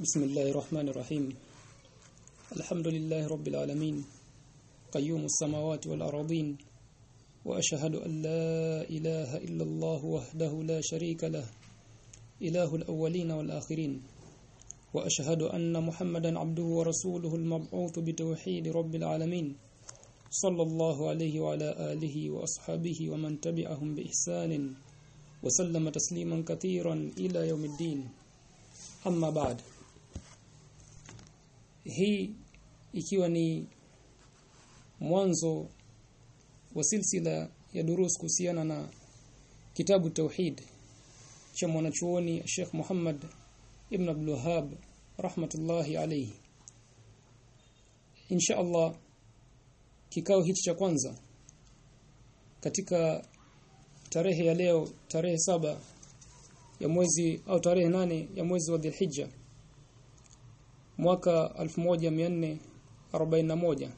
بسم الله الرحمن الرحيم الحمد لله رب العالمين قيوم السماوات والأراضين وأشهد أن لا إله إلا الله وحده لا شريك له إله الأولين والآخرين وأشهد أن محمدا عبده ورسوله المبعوث بتوحيد رب العالمين صلى الله عليه وعلى آله وأصحابه ومن تبعهم بإحسان وسلم تسليما كثيرا إلى يوم الدين أما بعد hii ikiwa ni mwanzo wa silsila ya durus kuhusiana na kitabu tauhid cha mwanachuoni Sheikh Muhammad Ibn Abdul Wahhab rahmatullahi alayhi. Insha Allah kikao hichi cha kwanza katika tarehe ya leo tarehe saba ya mwezi au tarehe nane ya mwezi wa Dhulhijja mwaka 1441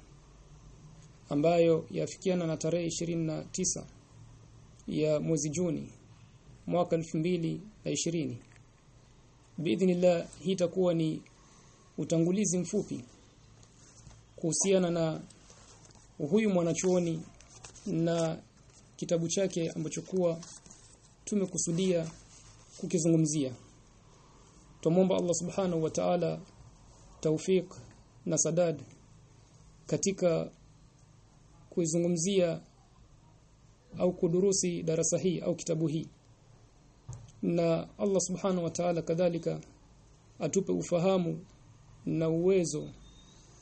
ambayo yafikiana na tarehe 29 ya mwezi Juni mwaka 2020 biidhnillah hii itakuwa ni utangulizi mfupi kuhusiana na huyu mwanachuoni na kitabu chake ambacho kuwa tumekusudia kukizungumzia. Tumomba Allah subhanahu wa ta'ala tawfik na sadad katika kuizungumzia au kudurusi darasa hii au kitabu hii na Allah subhanahu wa ta'ala kadhalika atupe ufahamu na uwezo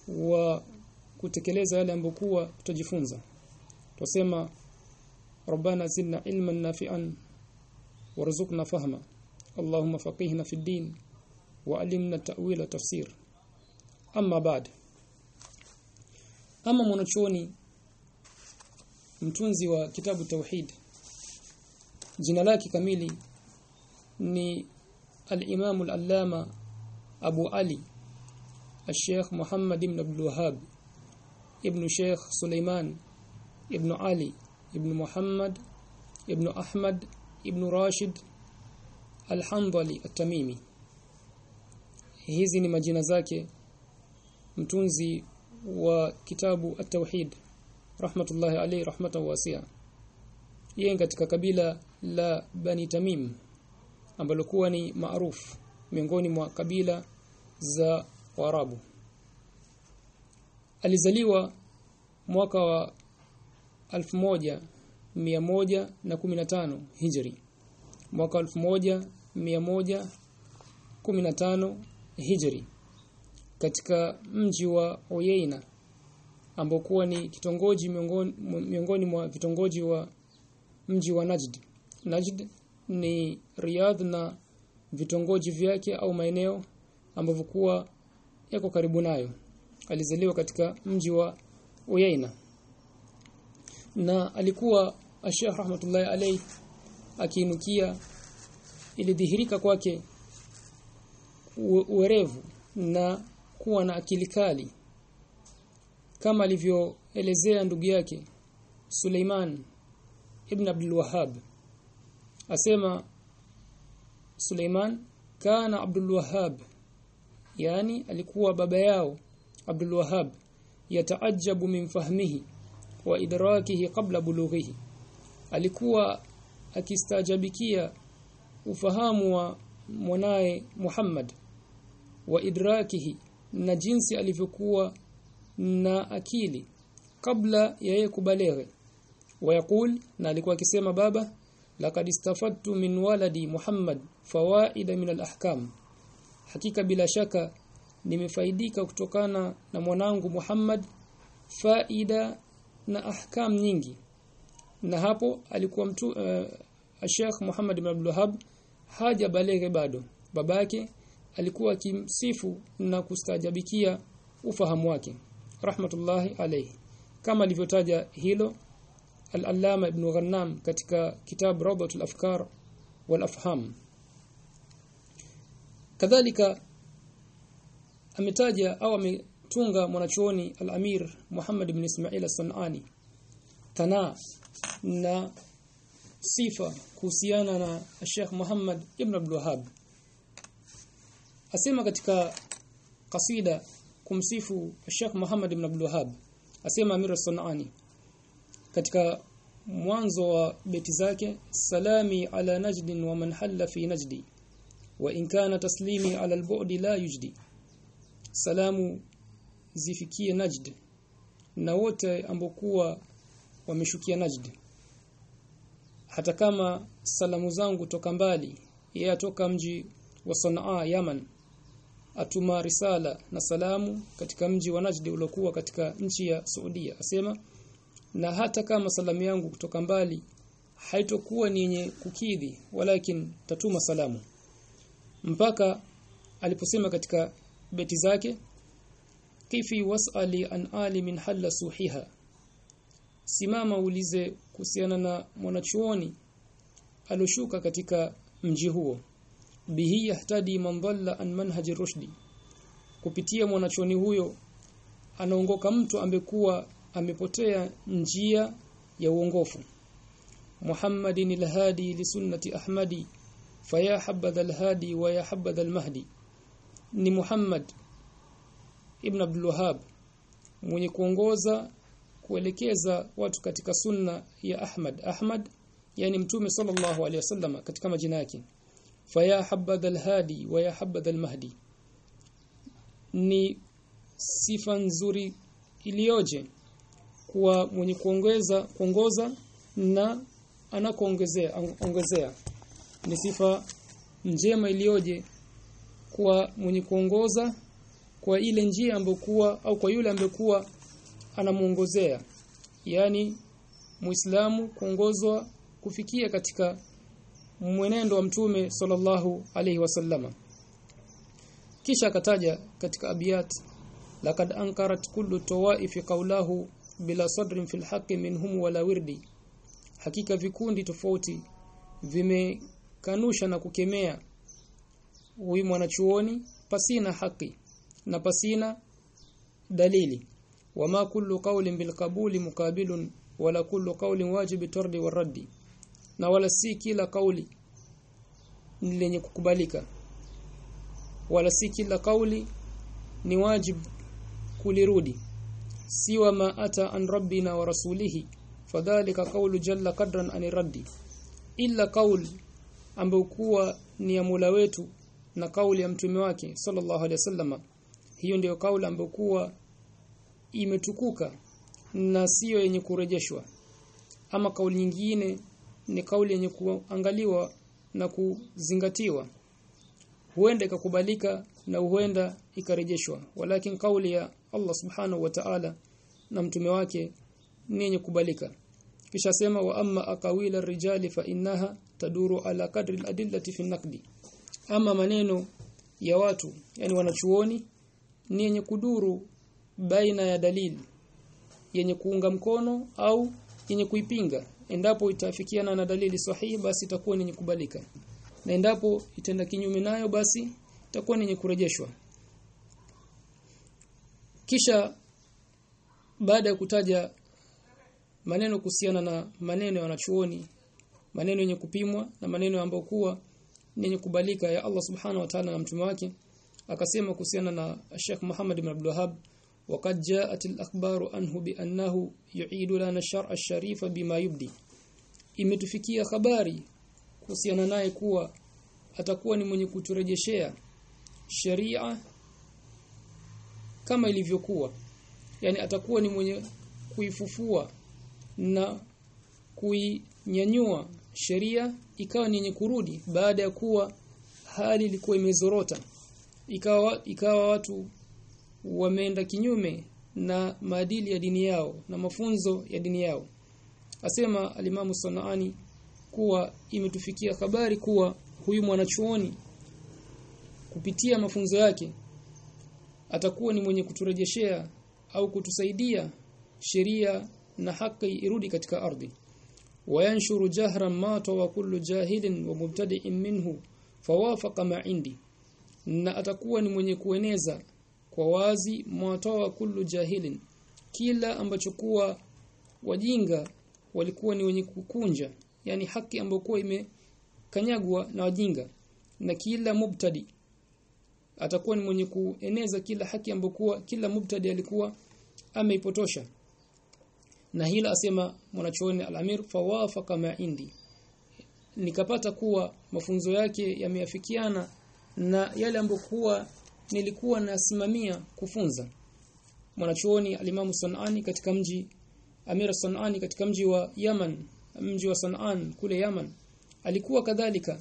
wa kutekeleza yale ambokuwa tutajifunza tusema ربنا زدنا علما نافعا وارزقنا فهما اللهم فقهنا في الدين وعلمنا التأويل والتفسير أما بعد أما mwanachuoni mtunzi wa kitabu tauhid jina lake kamili ni al-Imam al-Allama Abu Ali الشيخ محمد بن عبد الوهاب ابن شيخ سليمان ابن علي ابن محمد ابن أحمد ابن راشد الحنظلي التميمي hizi ni majina zake mtunzi wa kitabu at-tauhid rahmatullahi alayhi rahmatan wasi'a. Yeye katika kabila la Bani Tamim ambalo kuwa ni maarufu miongoni mwa kabila za warabu alizaliwa mwaka wa 1115 Hijri. Mwaka 1115 Hijri katika mji wa Oyeina ambokuwa ni kitongoji miongoni, miongoni mwa vitongoji wa mji wa Najd. Najd ni Riyadh na vitongoji vyake au maeneo ambavyo kuwa yako karibu nayo. Alizaliwa katika mji wa Oyeina. Na alikuwa Sheikh rahmatullahi alayhi akiinukia ilidhihirika kwake uwerevu na kuwa na akili kali. Kama alivyoelezea ndugu yake Suleiman ibn Abdul Wahhab. Asema Suleiman kana Abdul Wahhab yani alikuwa baba yao Abdul Wahhab yataajabu min fahmihi wa idrakihi qabla bulughihi. Alikuwa akistajabikia ufahamu wa mwanae Muhammad wa idrakihi na jinsi alivyokuwa na akili kabla ya yeye kubaleghe wayakul na alikuwa akisema baba laqad istafadtu min waladi Muhammad fawaida min alahkam. Hakika bila shaka nimefaidika kutokana na mwanangu Muhammad faida na ahkam nyingi. Na hapo alikuwa mtu uh, Sheikh Muhammad ibn Abdul Wahhab haja baleghe bado. Babake alikuwa akimsifu na kustajabikia ufahamu wake. Rahmatullahi alayhi. Kama alivyotaja hilo al-Allama ibn Ghannam katika kitab Rawdatul Afkar wal Afham. Kadhalika ametaja au ametunga mwanachuoni al-Amir Muhammad ibn Ismail as-Sanani. Tana na sifa kuhusiana na Sheikh Muhammad ibn Abdul Wahhab asema katika kasida kumsifu Sheikh Muhammad ibn Abdul Wahhab. Asema Amir sanani katika mwanzo wa beti zake salami ala najdin wa man halla fi najdi wa in kana taslimi ala al la yujdi. Salamu zifikie najd na wote ambokuwa wameshukia najd. Hata kama salamu zangu toka mbali yeye atoka mji wa Sanaa Yaman atuma risala na salamu katika mji wa Najd uliokuwa katika nchi ya Saudia. Asema na hata kama salamu yangu kutoka mbali haitokuwa ni yenye kukidhi walakin tatuma salamu. Mpaka aliposema katika beti zake kifi wasali an ali min halla suhiha. Simama ulize kuhusiana na mwanachuoni aloshuka katika mji huo bihi yahtadi man dhalla an manhaji rushdi kupitia mwanachoni huyo anaongoka mtu ambekuwa amepotea njia ya uongofu. Muhammadin al-hadi li sunnati Ahmadi faya habadha al-hadi wa ya habadha al-mahdi. Ni Muhammad ibn Abdul Wahhab mwenye kuongoza kuelekeza watu katika sunna ya Ahmad. Ahmad yani mtume sallallahu alaihi wasallam katika majina yake faya habadha al-hadi wa ya habadha al-mahdi ni sifa nzuri iliyoje kuwa mwenye kuongeza kuongoza na anakoongezea ongezea. Ni sifa njema iliyoje kuwa mwenye kuongoza kwa ile njia ambokuwa au kwa yule ambekuwa anamuongozea. Yani muislamu kuongozwa kufikia katika mwenendo wa mtume sallallahu alaihi wasallama kisha akataja katika abiyat laqad ankarat kullu tawaifi qawlahu bila sadrin fil haqqi minhum wala wirdi. Hakika vikundi tofauti vimekanusha na kukemea huyu mwanachuoni pasina haki na pasina dalili. Wama kullu qawlin bil qabuli muqabilun wala kullu qawlin wajibi tardi waraddi na wala si kila kauli ni lenye kukubalika. Wala si kila kauli ni wajib kulirudi. Siwa ma ata an rabbina wa rasulihi fadhalika qawlu jalla qadran an raddi. Illa qawl ambayo kuwa ni ya mula wetu na kauli ya mtume wake sallallahu alaihi wasallam. Hiyo ndiyo kauli ambayo kuwa imetukuka na siyo yenye kurejeshwa. Ama kauli nyingine ni kauli yenye kuangaliwa na kuzingatiwa. Huenda ikakubalika na huenda ikarejeshwa. Walakin kauli ya Allah subhanahu wa ta'ala na mtume wake ni yenye kubalika kisha sema wa amma aqawila rijali fa innaha taduru ala kadri al-adillati fi naqdi ama maneno ya watu yani wanachuoni ni yenye kuduru baina ya dalili yenye kuunga mkono au yenye kuipinga endapo itafikiana na dalili sahihi basi itakuwa ni kubalika na endapo itenda kinyume nayo basi itakuwa ni kurejeshwa. Kisha baada ya kutaja maneno kuhusiana na maneno ya wanachuoni maneno yenye kupimwa na maneno ambayo kuwa yenye kubalika ya Allah subhanahu wa ta'ala na mtume wake akasema kuhusiana na Sheikh Muhammad ibn Abdul Wahhab وقد جاءت الأخبار عنه بأنه يعيد لنا الشرع الشريف بما يبدي imetufikia habari kuhusiana naye kuwa atakuwa ni mwenye kuturejeshea sheria kama ilivyokuwa yani atakuwa ni mwenye kuifufua na kuinyanyua sheria ikawa ni yenye kurudi baada ya kuwa hali ilikuwa imezorota ikawa ikawa watu wameenda kinyume na maadili ya dini yao na mafunzo ya dini yao. Asema alimamu Sanaani kuwa imetufikia habari kuwa huyu mwanachuoni kupitia mafunzo yake atakuwa ni mwenye kuturejeshea au kutusaidia sheria na haki irudi katika ardhi. Wayanshuru jahran ma wa kullu jahilin wa mubtadi'in minhu fawafaqa ma indi. Na atakuwa ni mwenye kueneza kwa wazi mwatoa kullu jahilin. Kila ambacho kuwa wajinga walikuwa ni wenye kukunja yani haki ambayo imekanyagwa na wajinga. Na kila mubtadi atakuwa ni mwenye kueneza kila haki ambayo kuwa kila mubtadi alikuwa ameipotosha. Na hila asema mwanachuoni al-Amir fawafaqa indi. Nikapata kuwa mafunzo yake yameafikiana na yale ambokuwa nilikuwa nasimamia kufunza. Mwanachuoni alimamu Sanani katika mji Amira Sanani katika mji wa Yaman mji wa Sanan kule Yaman alikuwa kadhalika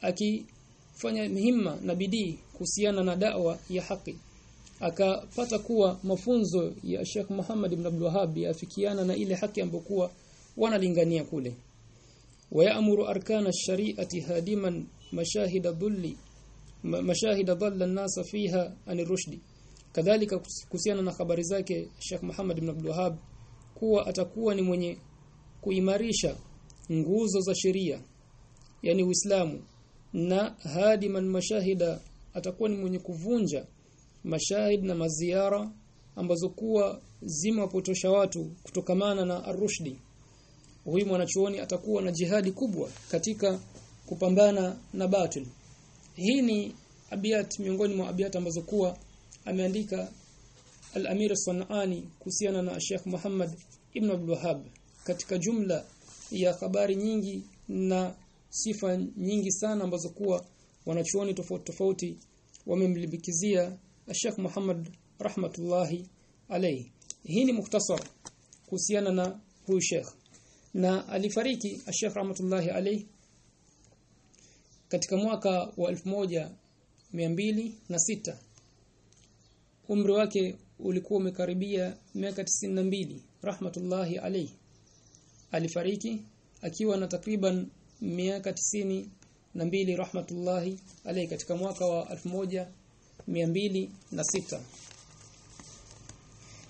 akifanya mihima na bidii kuhusiana na dawa ya haki. Akapata kuwa mafunzo ya Sheikh Muhammad ibn Abdul Wahhab yafikiana na ile haki ambokuwa wanalingania kule. Wayamuru arkana shari'ati hadiman mashahida dhulli mashahida dhalla an-nasa fiha an rushdi kadhalika kuhusiana na habari zake Sheikh Muhammad ibn Abdul Wahhab kuwa atakuwa ni mwenye kuimarisha nguzo za sheria yani Uislamu na hadiman mashahida atakuwa ni mwenye kuvunja mashahid na maziara ambazo kuwa zimewapotosha watu kutokamana na arushdi huyu mwanachuoni atakuwa na jihadi kubwa katika kupambana na batili hii ni abiyat miongoni mwa abiyat ambazo kuwa ameandika al-Amir Sanani kuhusiana na Sheikh Muhammad ibn Abdul Wahhab. Katika jumla ya habari nyingi na sifa nyingi sana ambazo kuwa wanachuoni tofauti tofauti wamemlimbikizia Sheikh Muhammad rahmatullahi alayhi. Hii ni mukhtasar kuhusiana na huyu Sheikh. Na alifariki Sheikh rahmatullahi alayhi katika mwaka wa na sita. Umri wake ulikuwa umekaribia miaka mbili rahmatullahi alayhi. Alifariki akiwa na takriban miaka na mbili rahmatullahi alayhi katika mwaka wa na sita.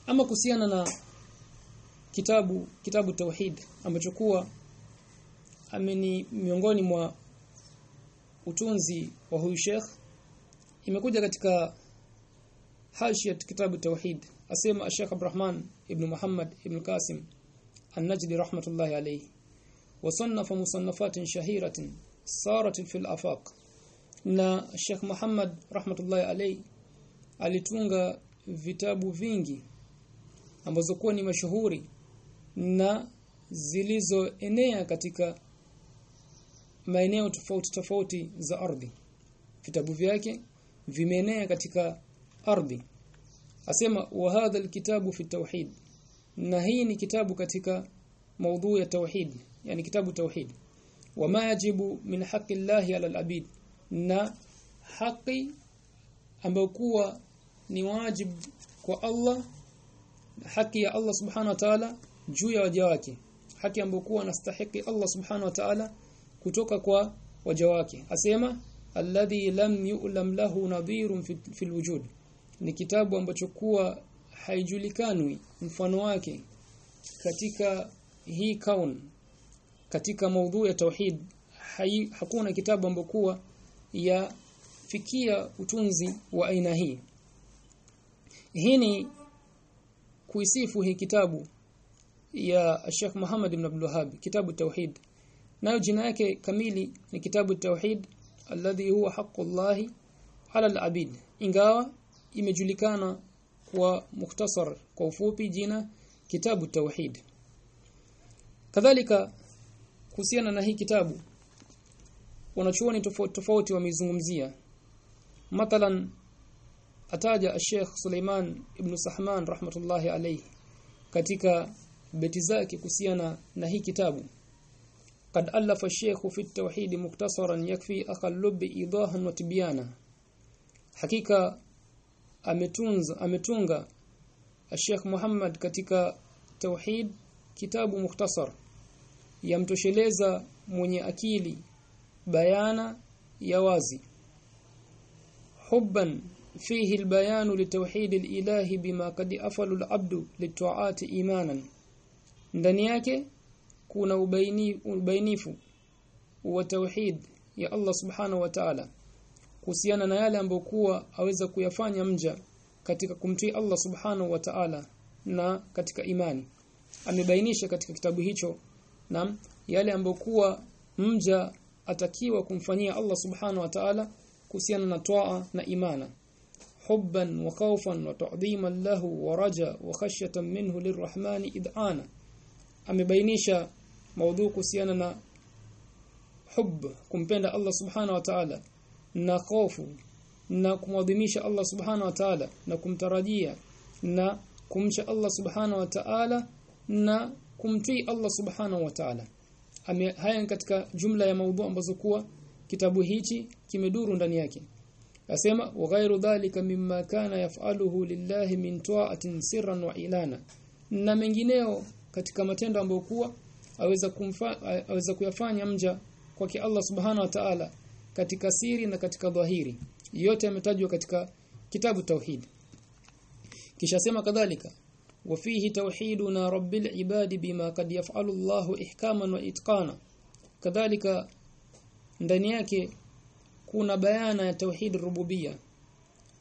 Ama kuhusiana na kitabu kitabu tauhid ambacho kuwa ameni miongoni mwa utunzi wa huyu Sheikh imekuja katika hashiyat kitabu tauhid asema Sheikh Abdurrahman ibn Muhammad ibn Qasim النجدي رحمة الله عليه وصنف مصنفات شهيرة صارت في الافاق na Sheikh Muhammad rahmatullahi alayhi alitunga vitabu vingi ambazo kuwa ni mashuhuri na zilizoenea katika maeneo tofauti tofauti za ardhi. Vitabu vyake vimeenea katika ardhi. Asema wa hadha alkitabu fi tauhid na hii ni kitabu katika maudhu ya tauhid yani kitabu tauhid wama yajibu min haqqi llahi ala alabid. Na haki ambayo kuwa ni wajib kwa Allah haki ya Allah subhanahu wa ta'ala juu ya waja wake. Haki ambayo kuwa anastahili Allah subhanahu wa ta'ala kutoka kwa waja wake. Asema alladhi lam yu'lam lahu nadhirun fil wujud ni kitabu ambacho kuwa haijulikanwi mfano wake katika hii kaun katika maudhu ya tauhid. Hakuna kitabu ambokuwa ya fikia utunzi wa aina hii. Hii ni kuisifu hii kitabu ya Sheikh Muhammad ibn Abdul Wahhab kitabu tauhid nayo jina yake kamili ni kitabu tauhid alladhi huwa haqqullahi ala al-abid. Ingawa imejulikana kwa mukhtasar kwa ufupi jina kitabu tauhid. Kadhalika kuhusiana na hii kitabu wanachuoni tofauti tofauti wamezungumzia. Mathalan ataja Sheikh Suleiman ibn Sahman rahmatullahi alayhi katika beti zake kuhusiana na hii kitabu قد ألف الشيخ في التوحيد مختصرا يكفي أقل بإيضاح وتبيانا. حقيقة أمتونز أمتونغا الشيخ محمد كتك توحيد كتاب مختصر. يمتشليزا من أكيلي بيانا يوازي. حبا فيه البيان لتوحيد الإله بما قد أفل العبد للتعاة إيمانا. دنياكي kuna ubaini ubainifu wa tauhid ya Allah subhanahu wa ta'ala kuhusiana na yale ambayo kuwa aweza kuyafanya mja katika kumtii Allah subhanahu wa ta'ala na katika imani. Amebainisha katika kitabu hicho na yale ambayo kuwa mja atakiwa kumfanyia Allah subhanahu wa ta'ala kuhusiana na toa na imana. Hubban wa khawfan wa ta'dhiman lahu wa raja wa khashyatan minhu lirrahmani id'ana. Amebainisha maudhu kuhusiana na hub kumpenda Allah subhanahu wa ta'ala na khofu na kumwadhimisha Allah subhanahu wa ta'ala na kumtarajia na kumcha Allah subhanahu wa ta'ala na kumtii Allah subhanahu wa ta'ala. Haya katika jumla ya maudhu ambazo kuwa kitabu hichi kimeduru ndani yake. Asema wa ghairu dhalika mimma kana yaf'aluhu lillahi min ta'atin sirran wa ilana. Na mengineo katika matendo ambayo kuwa aweza kumfa aweza kuyafanya mja kwa Allah subhanahu wa ta'ala katika siri na katika dhahiri yote yametajwa katika kitabu tauhid kisha sema kadhalika وفيه توحيدنا رب العباد بما قد يفعل الله احكاما واتقانا كذلك ndani yake kuna bayana ya tauhid rububia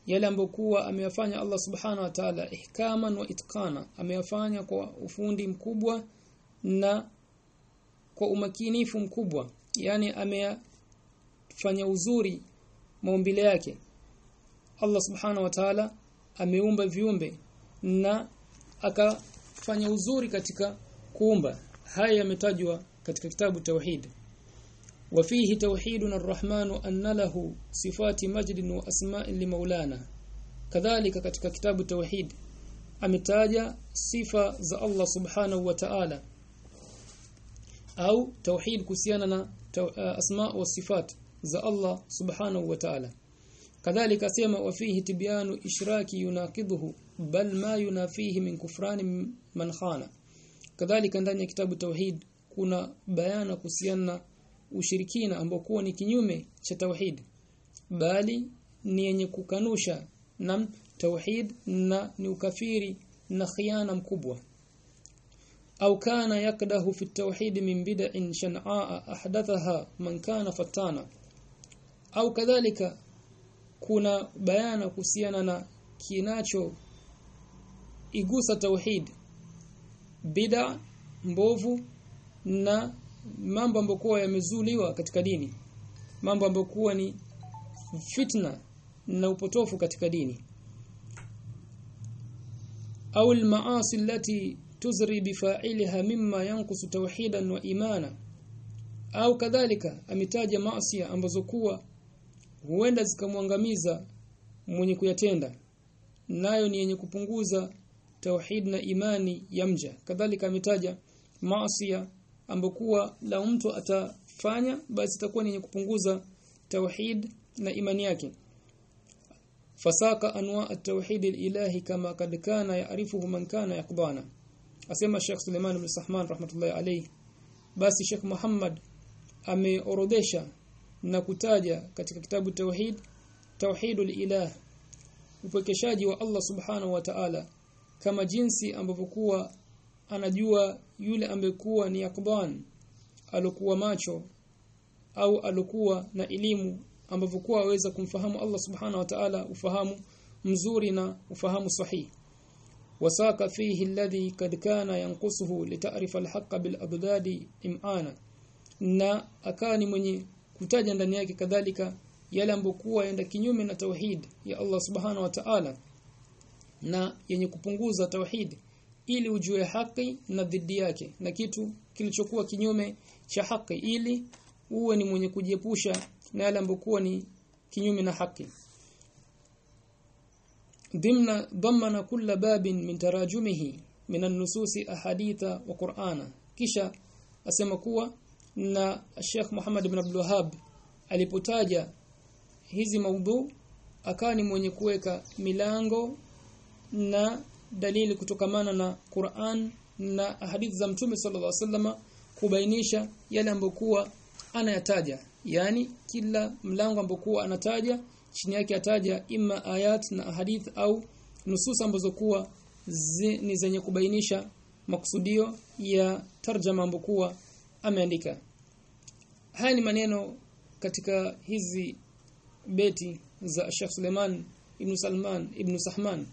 yale ambokuwa ameyafanya Allah subhanahu wa ta'ala ihkaman wa itqana ameyafanya kwa ufundi mkubwa na kwa umakinifu mkubwa yani ameyafanya uzuri maumbile yake Allah subhanahu wa ta'ala ameumba viumbe na akafanya uzuri katika kuumba haya yametajwa katika kitabu tauhid وفيه توحيدنا الرحمن أن له صفات مجد وأسماء لمولانا كذلك katika kitabu tauhid ametaja sifa za Allah subhanahu wa ta'ala au tauhid kuhusiana na asma wa sifat za Allah subhanahu wa ta'ala. Kadhalika sema wafihi tibyanu ishraki yunaqidhu bal ma yunafihi min kufrani man khana. Kadhalika ndani ya kitabu tauhid kuna bayana kuhusiana na ushirikina ambao kuwa ni kinyume cha tauhid bali ni yenye kukanusha na tauhid na ni ukafiri na khiana mkubwa au kana yakdahu fi tawhid min bid'in shan'a ahdathaha man kana fatana au kadhalika kuna bayana kuhusiana na kinacho igusa tauhid bid'a mbovu na mambo ambayo yamezuliwa katika dini. Mambo ambayo ni fitna na upotofu katika dini. Au almaasi allati tuzri bifa'ilha mimma yanqusu tawhidan wa imana. Au kadhalika ametaja maasi ambazo kuwa huenda zikamwangamiza mwenye kuyatenda. Nayo ni yenye kupunguza tauhid na imani ya mja. Kadhalika ametaja maasi ambokuwa la mtu atafanya basi itakuwa ni yenye kupunguza tauhid na imani yake. Fasaka anwa at-tauhid al-ilahi kama kad kana ya'rifuhu man kana yaqbana asema Sheikh Suleiman ibn Sahman rahmatullahi alayhi basi Sheikh Muhammad ameorodesha na kutaja katika kitabu tauhid tauhidul ilah upekeshaji wa Allah subhanahu wa ta'ala kama jinsi ambavyokuwa anajua yule ambekuwa ni yakban alokuwa macho au alokuwa na elimu ambavyokuwa aweza kumfahamu Allah subhanahu wa ta'ala ufahamu mzuri na ufahamu sahihi wasaka فيه الذي قد كان ينقصه لتعرف الحق بالابداد امانا na akani mwenye kutaja ndani yake kadhalika yale ambokuwa yenda kinyume na tauhid ya Allah subhanahu wa ta'ala na yenye kupunguza tauhid ili ujue haki na dhidi yake na kitu kilichokuwa kinyume cha haki ili uwe ni mwenye kujiepusha na yale ambokuwa ni kinyume na haki ضمن ضمن كل باب من تراجمه من النصوص احاديث وقرانا kisha asema kuwa na Sheikh Muhammad ibn Abdul Wahhab alipotaja hizi maudhu akawa ni mwenye kuweka milango na dalili kutokamana na Qur'an na hadithi za Mtume sallallahu alaihi wasallam kubainisha yale ambokuwa anayataja yani kila mlango ambokuwa anataja chini yake ataja imma ayat na hadith au nusus ambazo kuwa zi, ni zenye kubainisha makusudio ya tarjama ambokuwa ameandika. Haya ni maneno katika hizi beti za Sheikh Suleiman ibn Salman ibn Sahman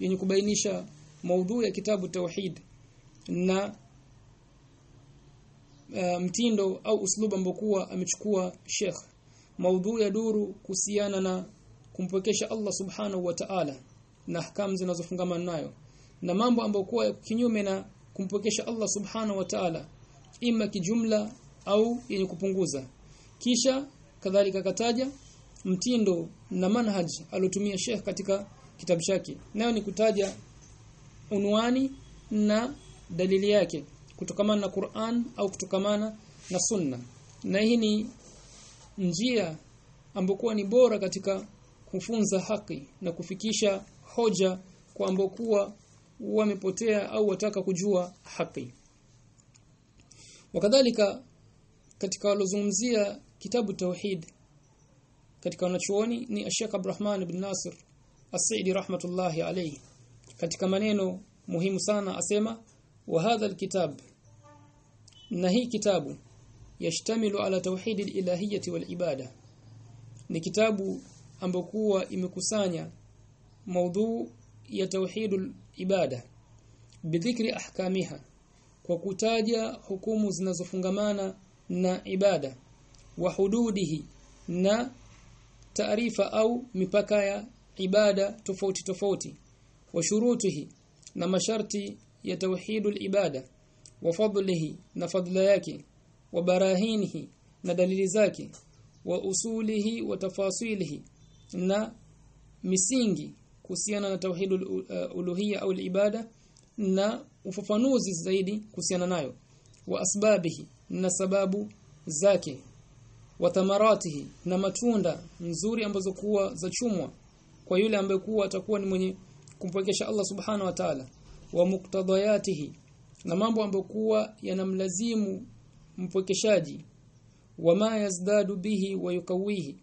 yenye kubainisha maudhu ya kitabu tauhid na uh, mtindo au uslubu ambokuwa amechukua Sheikh maudhui ya duru kuhusiana na kumpokesha Allah subhanahu wa ta'ala na ahkam zinazofungamana nayo. Na mambo ambayo kuwa kinyume na kumpokesha Allah subhanahu wa ta'ala ima kijumla au yenye kupunguza. Kisha kadhalika kataja mtindo na manhaj alotumia Sheikh katika kitabu chake. Nayo ni kutaja unwani na dalili yake kutokamana na Qur'an au kutokamana na Sunna. Na hii ni njia ambokuwa ni bora katika kufunza haki na kufikisha hoja kwa ambokuwa wamepotea au wataka kujua haki. Wakadhalika katika walozungumzia kitabu tauhid katika wanachuoni ni Sheikh Abdurrahman ibn Nasir As-Saidi rahmatullahi alayhi. Katika maneno muhimu sana asema wa hadha alkitab na hii kitabu yashtamilu ala tauhid alilahiyyah walibada ni kitabu ambokuwa imekusanya maudhu ya tauhidul ibada bidhikri ahkamiha kwa kutaja hukumu zinazofungamana na ibada wa hududihi na taarifa au mipaka ya ibada tofauti tofauti wa shurutihi na masharti ya tauhidul ibada wa fadlihi na fadla yake wa barahinihi na dalili zake wa usulihi wa tafasilihi na misingi kuhusiana na tauhidul uh, uluhiyya au ibada na ufafanuzi zaidi kuhusiana nayo wa asbabihi na sababu zake wa thamaratihi na matunda nzuri ambazo kuwa za chumwa kwa yule ambaye kuwa atakuwa ni mwenye kumpokesha Allah subhana wa ta'ala wa muktadayatihi na mambo ambayo kuwa yanamlazimu mpokeshaji wama yazdadu bihi wa yukawihi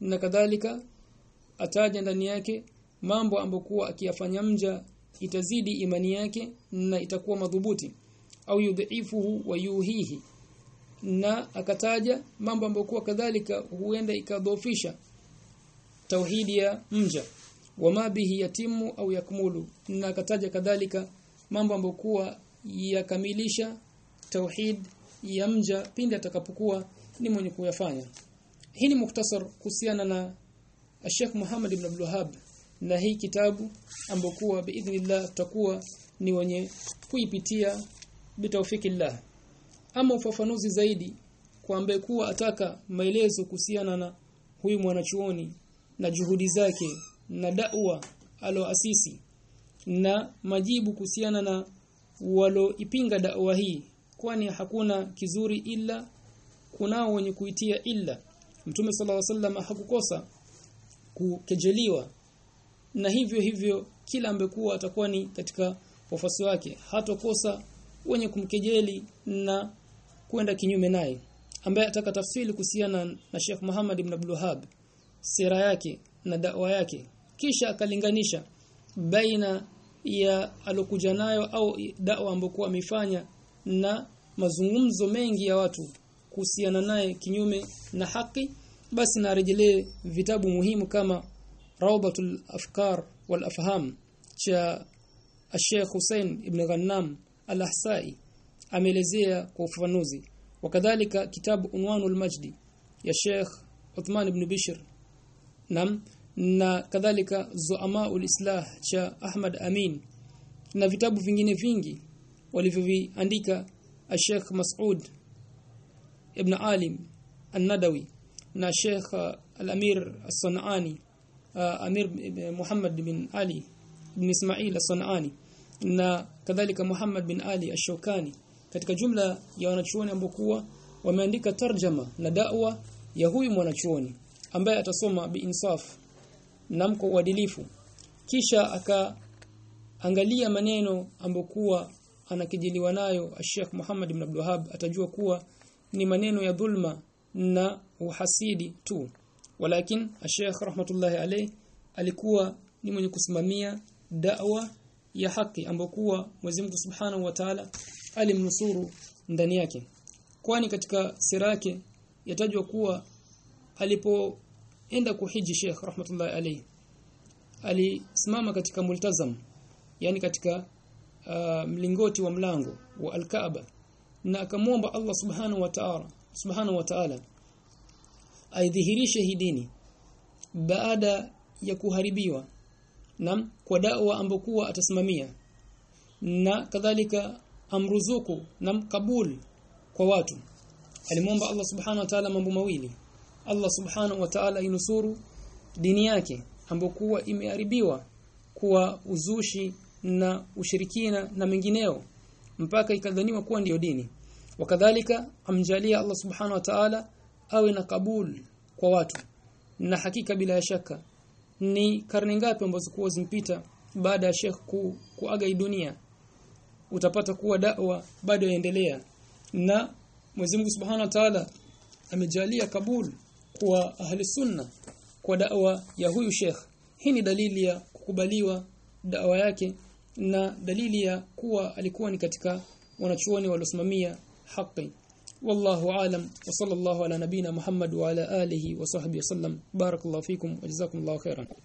na kadhalika ataja ndani yake mambo ambokuwa akiyafanya mja itazidi imani yake na itakuwa madhubuti au yudhaifuhu wa yuhihi na akataja mambo ambokuwa kadhalika huenda ikadhofisha tauhidi ya mja wama bihi yatimu au yakmulu na akataja kadhalika mambo ambokuwa yakamilisha tauhid ya mja pindi atakapokuwa ni mwenye kuyafanya. Hii ni muktasar kuhusiana na Sheikh Muhammad ibn Abdul Wahhab na hii kitabu ambokuwa biidhnillah tutakuwa ni wenye kuipitia bitawfikillah ama ufafanuzi zaidi kwa ambaye kuwa ataka maelezo kuhusiana na huyu mwanachuoni na juhudi zake na da'wa aloasisi na majibu kuhusiana na waloipinga da'wa hii kwani hakuna kizuri ila kunao wenye kuitia illa Mtume صلى الله عليه hakukosa kukejeliwa na hivyo hivyo kila ambekuwa atakuwa ni katika wafasi wake hatokosa wenye kumkejeli na kwenda kinyume naye ambaye ataka tafsiri kuhusiana na Sheikh Muhammad ibn Abdul Wahhab sera yake na dawa yake kisha akalinganisha baina ya alokuja nayo au dawa ambayo amefanya na mazungumzo mengi ya watu kuhusiana naye kinyume na haki basi narejelee vitabu muhimu kama Raubatul Afkar wal Afham cha Sheikh Hussein ibn Ghannam Al-Ahsai. Ameelezea kwa ufafanuzi. Wakadhalika kitabu Unwanul Majdi ya Sheikh Uthman ibn Bishr. Nam na kadhalika Zuamaul Islah cha Ahmad Amin. Na vitabu vingine vingi walivyoviandika Sheikh Mas'ud ibn Alim An-Nadawi na Sheikh Al-Amir As-Sanani Amir Muhammad bin Ali bin Ismail As-Sanani na kadhalika Muhammad bin Ali Ash-Shawkani. Katika jumla ya wanachuoni ambao wameandika tarjama na da'wa ya huyu mwanachuoni ambaye atasoma biinsaf na mko uadilifu. Kisha akaangalia maneno ambokuwa anakijiliwa nayo Sheikh Muhammad ibn Abdul Wahhab atajua kuwa ni maneno ya dhulma na uhasidi tu. Walakin Sheikh rahmatullahi alayhi alikuwa ni mwenye kusimamia da'wa ya haki ambokuwa Mwenyezi Mungu Subhanahu wa Ta'ala alimnusuru ndani yake. Kwani katika sira yake yatajwa kuwa alipoenda kuhiji Sheikh rahmatullahi alayhi alisimama katika multazam yani katika uh, mlingoti wa mlango wa al-Kaaba na akamwomba Allah subhanahu wa ta'ala subhanahu wa ta'ala aidhihirishe hii dini baada ya kuharibiwa na kwa da'wa ambokuwa atasimamia na kadhalika amruzuku na kabul kwa watu. Alimwomba Allah subhanahu wa ta'ala mambo mawili. Allah subhanahu wa ta'ala inusuru dini yake ambokuwa imeharibiwa kuwa uzushi na ushirikina na mengineo mpaka ikadhaniwa kuwa ndiyo dini. Wakadhalika amjalia Allah subhanahu wa ta'ala awe na kabul kwa watu. Na hakika bila shaka ni karne ngapi ambazo kuwa zimpita baada ya Sheikh ku, kuaga dunia utapata kuwa da'wa bado yaendelea. Na Mwenyezi Mungu Subhanahu wa Ta'ala amejalia kabul kwa ahli sunna kwa da'wa ya huyu Sheikh. Hii ni dalili ya kukubaliwa da'wa yake na dalili ya kuwa alikuwa ni katika wanachuoni waliosimamia haki. Wallahu alam wa sallallahu ala nabina muhammad wa ala alihi wa sahbihi wasallam barakallahu fikum wa jazakumullahu khairan.